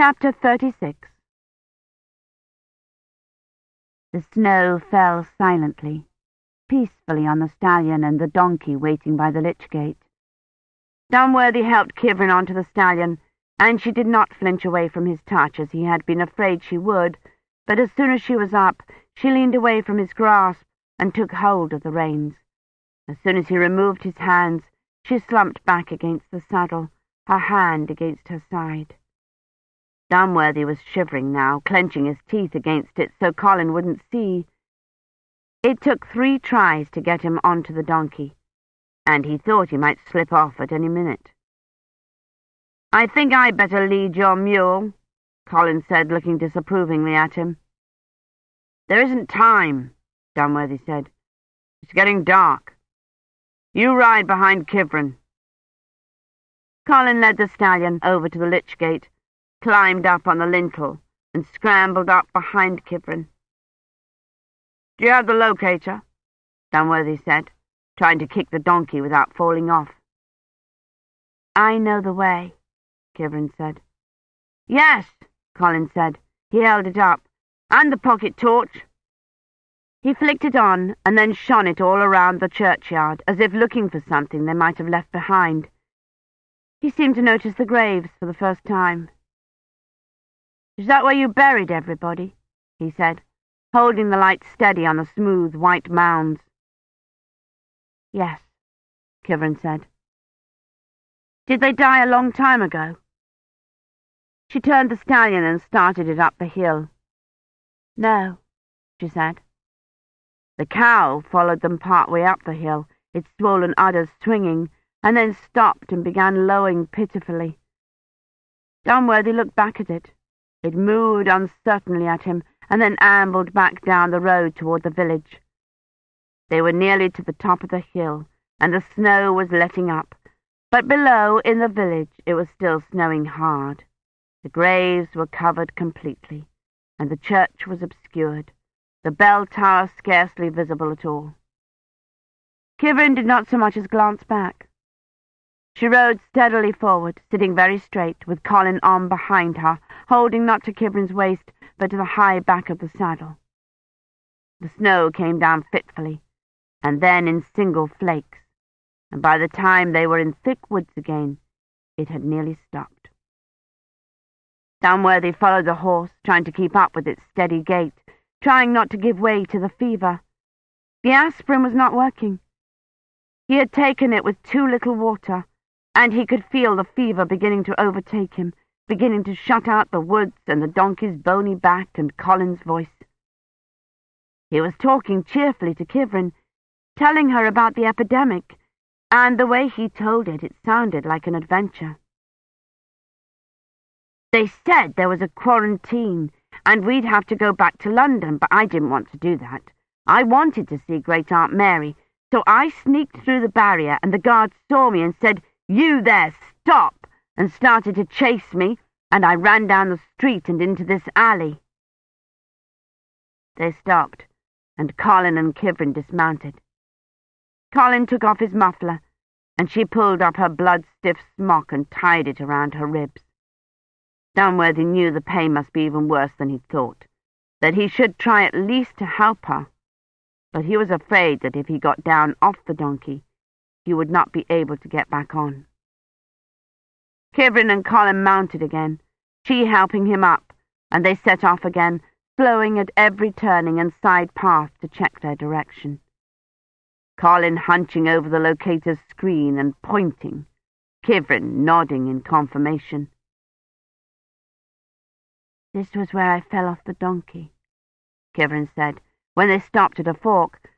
Chapter 36 The snow fell silently, peacefully on the stallion and the donkey waiting by the lich gate. Dunworthy helped Kivrin onto the stallion, and she did not flinch away from his touch as he had been afraid she would, but as soon as she was up, she leaned away from his grasp and took hold of the reins. As soon as he removed his hands, she slumped back against the saddle, her hand against her side. Dunworthy was shivering now, clenching his teeth against it so Colin wouldn't see. It took three tries to get him onto the donkey, and he thought he might slip off at any minute. I think I'd better lead your mule, Colin said, looking disapprovingly at him. There isn't time, Dunworthy said. It's getting dark. You ride behind Kivrin. Colin led the stallion over to the lich gate, climbed up on the lintel, and scrambled up behind Kivrin. Do you have the locator? Dunworthy said, trying to kick the donkey without falling off. I know the way, Kivrin said. Yes, Colin said. He held it up. And the pocket torch. He flicked it on, and then shone it all around the churchyard, as if looking for something they might have left behind. He seemed to notice the graves for the first time. Is that where you buried everybody? he said, holding the light steady on the smooth white mounds. Yes, Kivrin said. Did they die a long time ago? She turned the stallion and started it up the hill. No, she said. The cow followed them part way up the hill, its swollen udders swinging, and then stopped and began lowing pitifully. Dunworthy looked back at it. It moved uncertainly at him, and then ambled back down the road toward the village. They were nearly to the top of the hill, and the snow was letting up, but below, in the village, it was still snowing hard. The graves were covered completely, and the church was obscured, the bell tower scarcely visible at all. Kivrin did not so much as glance back. She rode steadily forward, sitting very straight, with Colin on behind her, holding not to Kivrin's waist, but to the high back of the saddle. The snow came down fitfully, and then in single flakes, and by the time they were in thick woods again, it had nearly stopped. Dunworthy followed the horse, trying to keep up with its steady gait, trying not to give way to the fever. The aspirin was not working. He had taken it with too little water, and he could feel the fever beginning to overtake him, beginning to shut out the woods and the donkey's bony back and Colin's voice. He was talking cheerfully to Kivrin, telling her about the epidemic, and the way he told it, it sounded like an adventure. They said there was a quarantine, and we'd have to go back to London, but I didn't want to do that. I wanted to see Great Aunt Mary, so I sneaked through the barrier, and the guards saw me and said, you there, stop! and started to chase me, and I ran down the street and into this alley. They stopped, and Colin and Kivrin dismounted. Colin took off his muffler, and she pulled up her blood-stiff smock and tied it around her ribs. Dunworthy knew the pain must be even worse than he thought, that he should try at least to help her, but he was afraid that if he got down off the donkey, he would not be able to get back on. Kivrin and Colin mounted again, she helping him up, and they set off again, slowing at every turning and side path to check their direction. Colin hunching over the locator's screen and pointing, Kivrin nodding in confirmation. This was where I fell off the donkey, Kivrin said, when they stopped at a fork.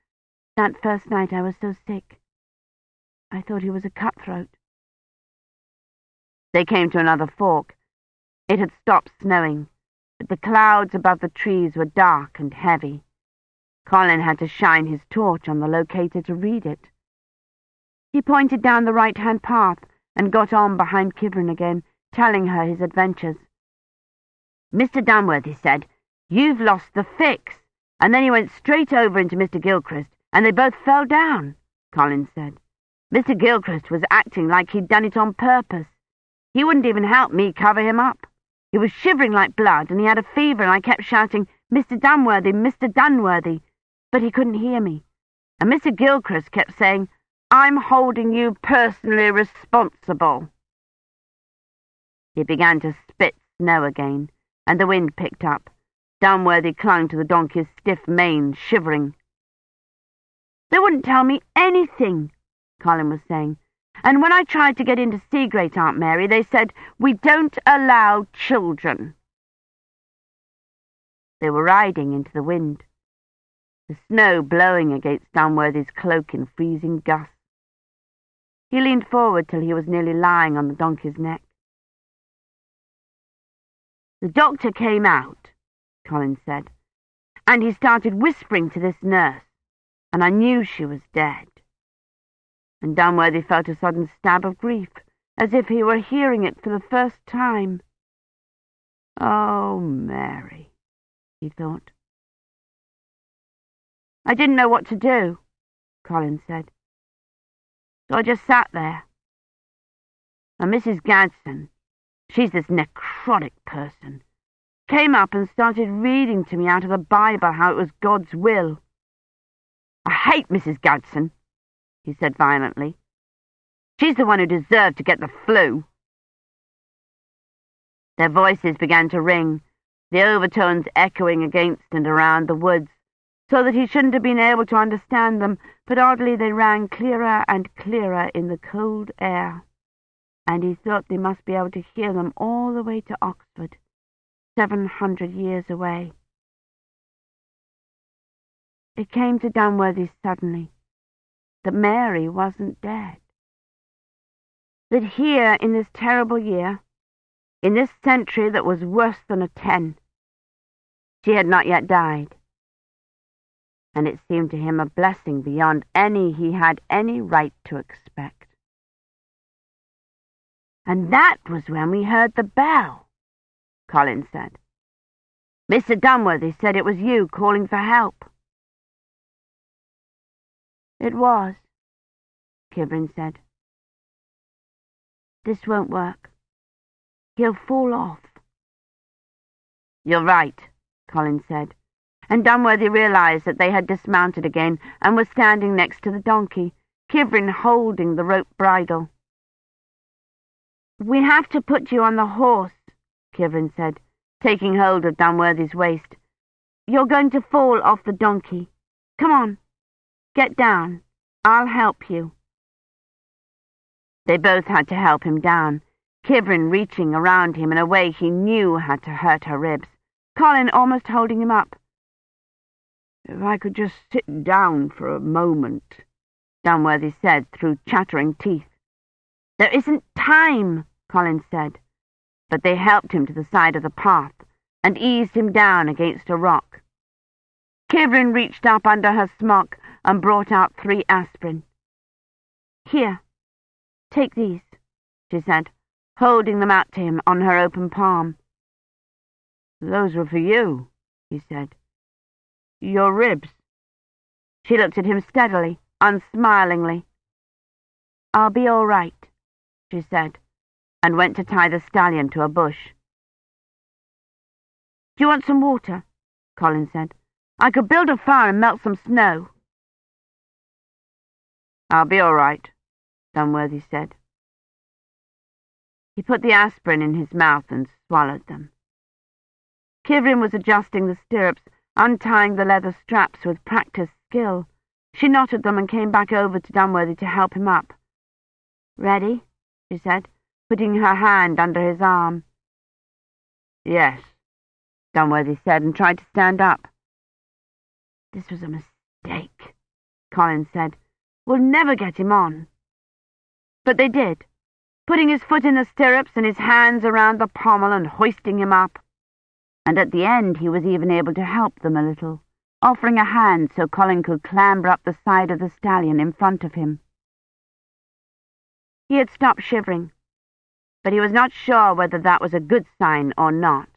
That first night I was so sick. I thought he was a cutthroat. They came to another fork. It had stopped snowing, but the clouds above the trees were dark and heavy. Colin had to shine his torch on the locator to read it. He pointed down the right-hand path and got on behind Kivrin again, telling her his adventures. Mr. Dunworthy he said, You've lost the fix. And then he went straight over into Mr. Gilchrist, and they both fell down, Colin said. Mr. Gilchrist was acting like he'd done it on purpose. He wouldn't even help me cover him up. He was shivering like blood, and he had a fever, and I kept shouting, Mr. Dunworthy, Mr. Dunworthy, but he couldn't hear me. And Mr. Gilchrist kept saying, I'm holding you personally responsible. He began to spit snow again, and the wind picked up. Dunworthy clung to the donkey's stiff mane, shivering. They wouldn't tell me anything, Colin was saying. And when I tried to get in to see Great Aunt Mary, they said, we don't allow children. They were riding into the wind, the snow blowing against Dunworthy's cloak in freezing gusts. He leaned forward till he was nearly lying on the donkey's neck. The doctor came out, Colin said, and he started whispering to this nurse, and I knew she was dead and Dunworthy felt a sudden stab of grief, as if he were hearing it for the first time. Oh, Mary, he thought. I didn't know what to do, Colin said. So I just sat there. And Mrs. Gadsden, she's this necrotic person, came up and started reading to me out of the Bible how it was God's will. I hate Mrs. Gadsden, he said violently. She's the one who deserved to get the flu. Their voices began to ring, the overtones echoing against and around the woods, so that he shouldn't have been able to understand them, but oddly they rang clearer and clearer in the cold air, and he thought they must be able to hear them all the way to Oxford, seven hundred years away. It came to Dunworthy suddenly that Mary wasn't dead. That here, in this terrible year, in this century that was worse than a ten, she had not yet died. And it seemed to him a blessing beyond any he had any right to expect. And that was when we heard the bell, Colin said. Mr. Dunworthy said it was you calling for help. It was, Kivrin said. This won't work. He'll fall off. You're right, Colin said, and Dunworthy realized that they had dismounted again and were standing next to the donkey, Kivrin holding the rope bridle. We have to put you on the horse, Kivrin said, taking hold of Dunworthy's waist. You're going to fall off the donkey. Come on. Get down. I'll help you. They both had to help him down, Kivrin reaching around him in a way he knew had to hurt her ribs, Colin almost holding him up. If I could just sit down for a moment, Dunworthy said through chattering teeth. There isn't time, Colin said, but they helped him to the side of the path and eased him down against a rock. Kivrin reached up under her smock and brought out three aspirin. Here, take these, she said, holding them out to him on her open palm. Those were for you, he said. Your ribs. She looked at him steadily, unsmilingly. I'll be all right, she said, and went to tie the stallion to a bush. Do you want some water? Colin said. I could build a fire and melt some snow. I'll be all right, Dunworthy said. He put the aspirin in his mouth and swallowed them. Kivrin was adjusting the stirrups, untying the leather straps with practiced skill. She knotted them and came back over to Dunworthy to help him up. Ready? she said, putting her hand under his arm. Yes, Dunworthy said, and tried to stand up. This was a mistake, Collins said. We'll never get him on. But they did, putting his foot in the stirrups and his hands around the pommel and hoisting him up. And at the end he was even able to help them a little, offering a hand so Colin could clamber up the side of the stallion in front of him. He had stopped shivering, but he was not sure whether that was a good sign or not.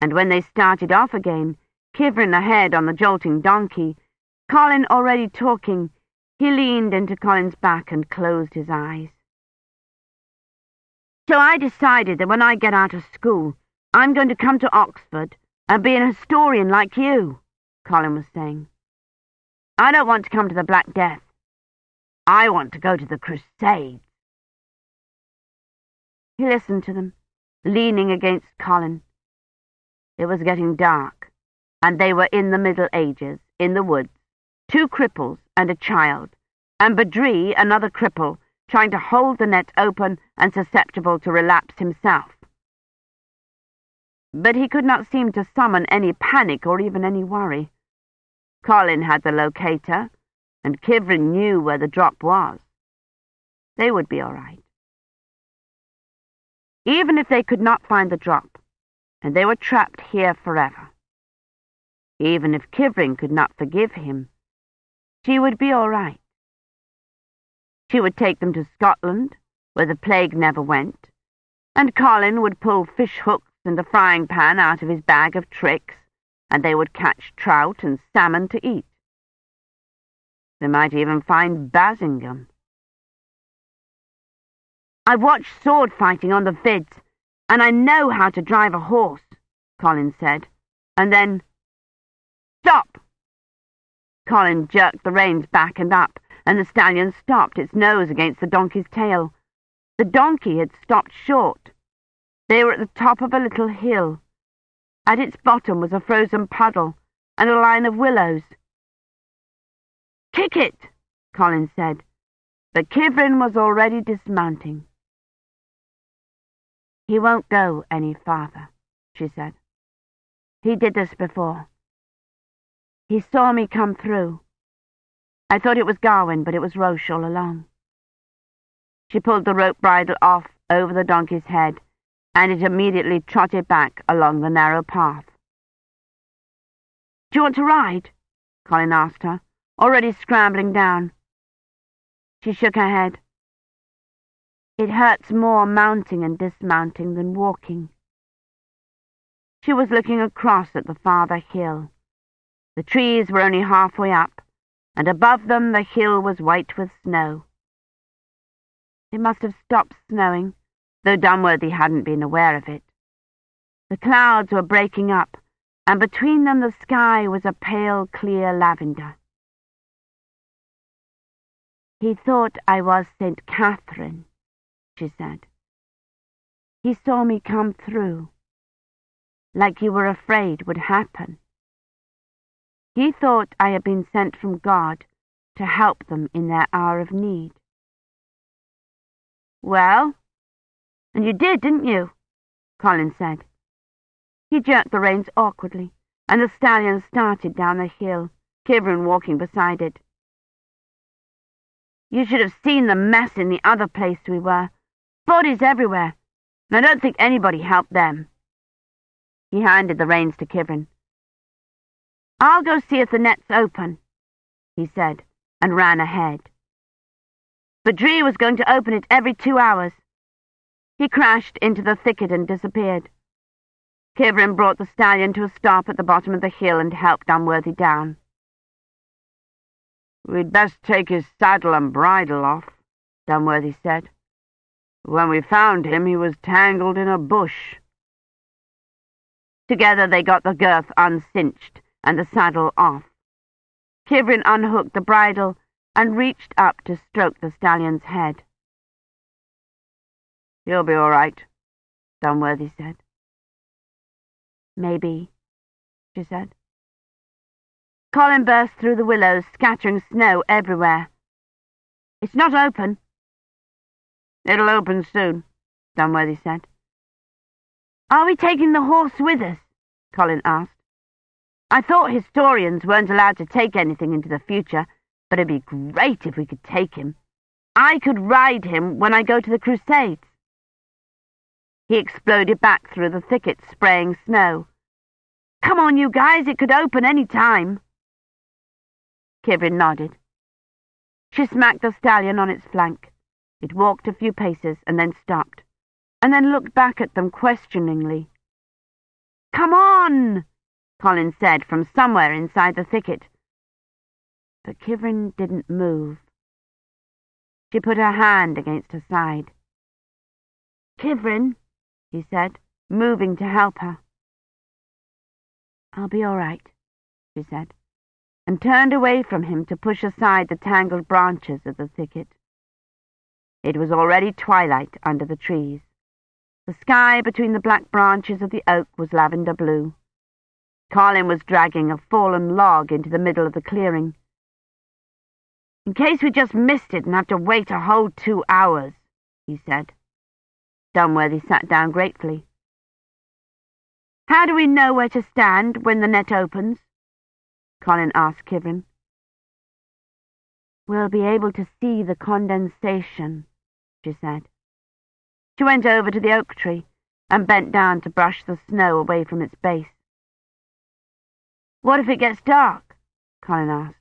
And when they started off again, Kivrin ahead on the jolting donkey, Colin already talking, he leaned into Colin's back and closed his eyes. So I decided that when I get out of school, I'm going to come to Oxford and be an historian like you, Colin was saying. I don't want to come to the Black Death. I want to go to the Crusades. He listened to them, leaning against Colin. It was getting dark, and they were in the Middle Ages, in the woods, two cripples and a child, and Badri, another cripple, trying to hold the net open and susceptible to relapse himself. But he could not seem to summon any panic or even any worry. Colin had the locator, and Kivrin knew where the drop was. They would be all right. Even if they could not find the drop, and they were trapped here forever. Even if Kivrin could not forgive him, she would be all right. She would take them to Scotland, where the plague never went, and Colin would pull fish hooks and a frying pan out of his bag of tricks, and they would catch trout and salmon to eat. They might even find Basingame. I watched sword fighting on the vids, and I know how to drive a horse, Colin said, and then, Stop! Colin jerked the reins back and up, and the stallion stopped, its nose against the donkey's tail. The donkey had stopped short. They were at the top of a little hill. At its bottom was a frozen puddle and a line of willows. Kick it, Colin said, but Kivrin was already dismounting. He won't go any farther, she said. He did this before. He saw me come through. I thought it was Gawyn, but it was Roche all along. She pulled the rope bridle off over the donkey's head, and it immediately trotted back along the narrow path. Do you want to ride? Colin asked her, already scrambling down. She shook her head. It hurts more mounting and dismounting than walking. She was looking across at the farther hill. The trees were only halfway up, and above them the hill was white with snow. It must have stopped snowing, though Dunworthy hadn't been aware of it. The clouds were breaking up, and between them the sky was a pale, clear lavender. He thought I was St. Catherine, she said. He saw me come through, like you were afraid would happen. He thought I had been sent from God to help them in their hour of need. Well, and you did, didn't you? Colin said. He jerked the reins awkwardly, and the stallion started down the hill, Kivrin walking beside it. You should have seen the mess in the other place we were. Bodies everywhere, and I don't think anybody helped them. He handed the reins to Kivrin. I'll go see if the net's open, he said, and ran ahead. Badri was going to open it every two hours. He crashed into the thicket and disappeared. Kivrin brought the stallion to a stop at the bottom of the hill and helped Dunworthy down. We'd best take his saddle and bridle off, Dunworthy said. When we found him, he was tangled in a bush. Together they got the girth uncinched and the saddle off. Kivrin unhooked the bridle and reached up to stroke the stallion's head. He'll be all right, Dunworthy said. Maybe, she said. Colin burst through the willows, scattering snow everywhere. It's not open. It'll open soon, Dunworthy said. Are we taking the horse with us? Colin asked. I thought historians weren't allowed to take anything into the future, but it'd be great if we could take him. I could ride him when I go to the Crusades. He exploded back through the thicket, spraying snow. Come on, you guys, it could open any time. Kivrin nodded. She smacked the stallion on its flank. It walked a few paces and then stopped, and then looked back at them questioningly. Come on, Colin said from somewhere inside the thicket. But Kivrin didn't move. She put her hand against her side. Kivrin, he said, moving to help her. I'll be all right, she said, and turned away from him to push aside the tangled branches of the thicket. It was already twilight under the trees. The sky between the black branches of the oak was lavender blue. Colin was dragging a fallen log into the middle of the clearing. In case we just missed it and have to wait a whole two hours, he said. Dunworthy sat down gratefully. How do we know where to stand when the net opens? Colin asked Kivrin. We'll be able to see the condensation, she said. She went over to the oak tree and bent down to brush the snow away from its base. What if it gets dark? Colin asked.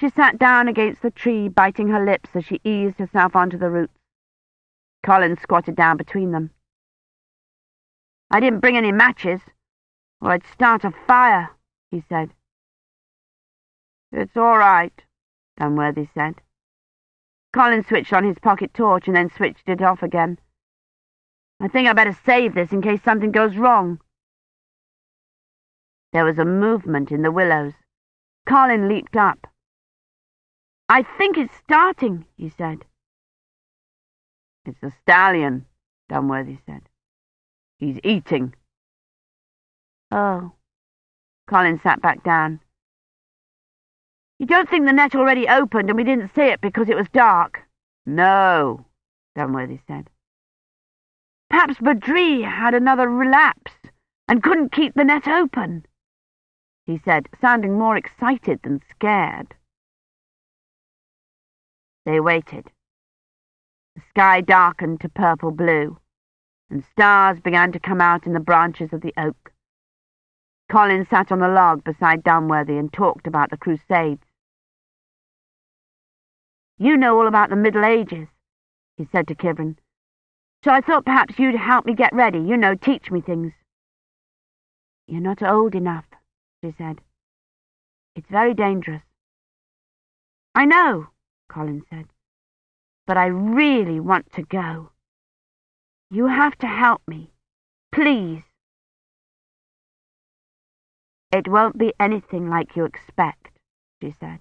She sat down against the tree, biting her lips as she eased herself onto the roots. Colin squatted down between them. I didn't bring any matches, or I'd start a fire, he said. It's all right, Dunworthy said. Colin switched on his pocket torch and then switched it off again. I think I'd better save this in case something goes wrong. There was a movement in the willows. Colin leaped up. I think it's starting, he said. It's the stallion, Dunworthy said. He's eating. Oh. Colin sat back down. You don't think the net already opened and we didn't see it because it was dark? No, Dunworthy said. Perhaps Badri had another relapse and couldn't keep the net open, he said, sounding more excited than scared. They waited. The sky darkened to purple blue, and stars began to come out in the branches of the oak. Colin sat on the log beside Dunworthy and talked about the Crusades. You know all about the Middle Ages, he said to Kivrin. So I thought perhaps you'd help me get ready, you know, teach me things. You're not old enough, she said. It's very dangerous. I know, Colin said, but I really want to go. You have to help me, please. It won't be anything like you expect, she said.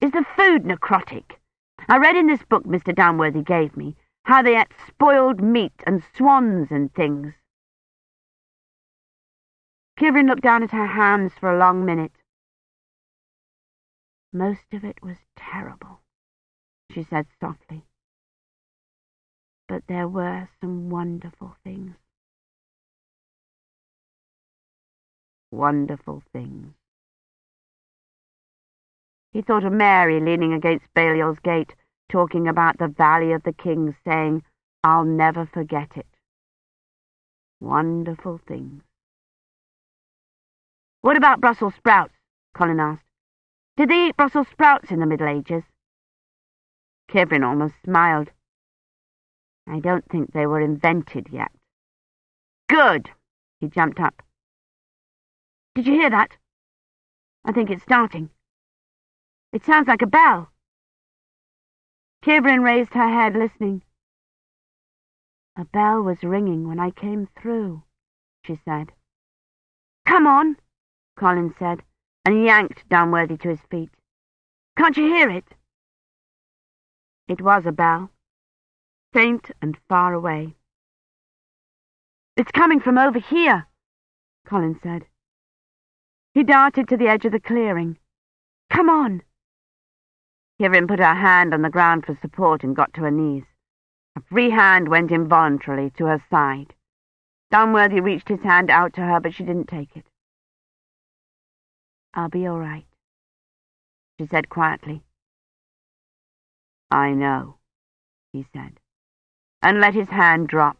Is the food necrotic? I read in this book Mr. Dunworthy gave me how they ate spoiled meat and swans and things. Kivrin looked down at her hands for a long minute. Most of it was terrible, she said softly. But there were some wonderful things. Wonderful things. He thought of Mary leaning against Balliol's gate, talking about the Valley of the Kings, saying, I'll never forget it. Wonderful things. What about Brussels sprouts? Colin asked. Did they eat Brussels sprouts in the Middle Ages? Kivrin almost smiled. I don't think they were invented yet. Good! He jumped up. Did you hear that? I think it's starting. It sounds like a bell. Kivrin raised her head, listening. A bell was ringing when I came through, she said. Come on, Colin said, and yanked Dunworthy to his feet. Can't you hear it? It was a bell, faint and far away. It's coming from over here, Colin said. He darted to the edge of the clearing. Come on. Kivrin put her hand on the ground for support and got to her knees. A free hand went involuntarily to her side. Dunworthy reached his hand out to her, but she didn't take it. I'll be all right, she said quietly. I know, he said, and let his hand drop.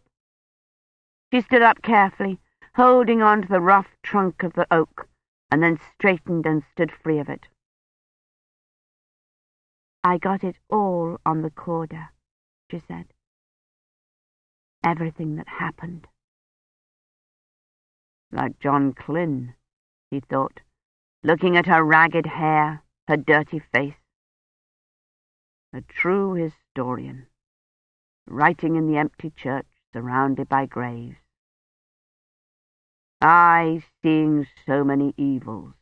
She stood up carefully, holding on to the rough trunk of the oak, and then straightened and stood free of it. I got it all on the corder, she said. Everything that happened. Like John Clyn, he thought looking at her ragged hair, her dirty face. A true historian. writing in the empty church surrounded by graves. I, seeing so many evils,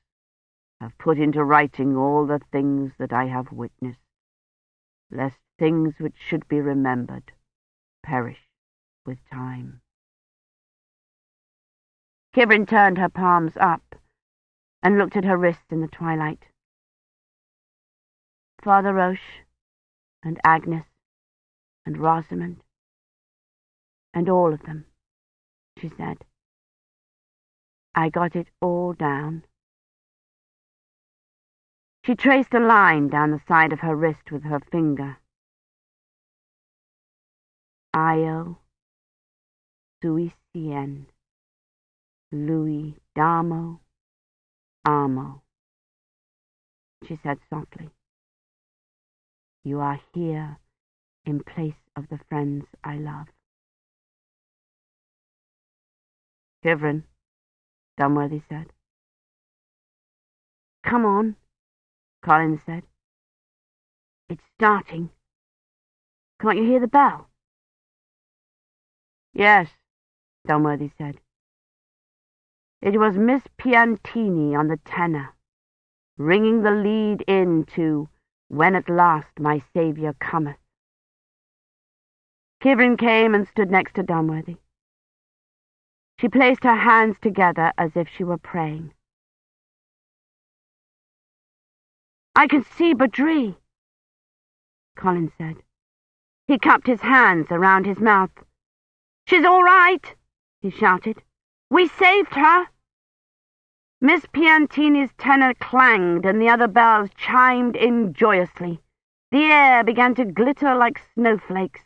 have put into writing all the things that I have witnessed, lest things which should be remembered perish with time. Kivrin turned her palms up and looked at her wrist in the twilight. Father Roche and Agnes and Rosemund and all of them, she said. I got it all down. She traced a line down the side of her wrist with her finger. Io, sui Louis damo, amo, she said softly. You are here in place of the friends I love. Kivrin, Dunworthy said. Come on, Collins said. It's starting. Can't you hear the bell? Yes, Dunworthy said. It was Miss Piantini on the tenor, ringing the lead in to When at Last My Saviour Cometh. Kivrin came and stood next to Dunworthy. She placed her hands together as if she were praying. I can see Badri, Colin said. He cupped his hands around his mouth. She's all right, he shouted. We saved her. Miss Piantini's tenor clanged and the other bells chimed in joyously. The air began to glitter like snowflakes.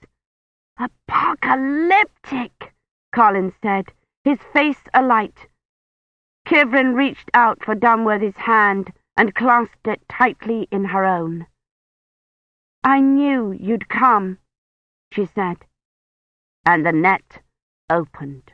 Apocalyptic, Colin said his face alight. Kivrin reached out for Dunworthy's hand and clasped it tightly in her own. I knew you'd come, she said, and the net opened.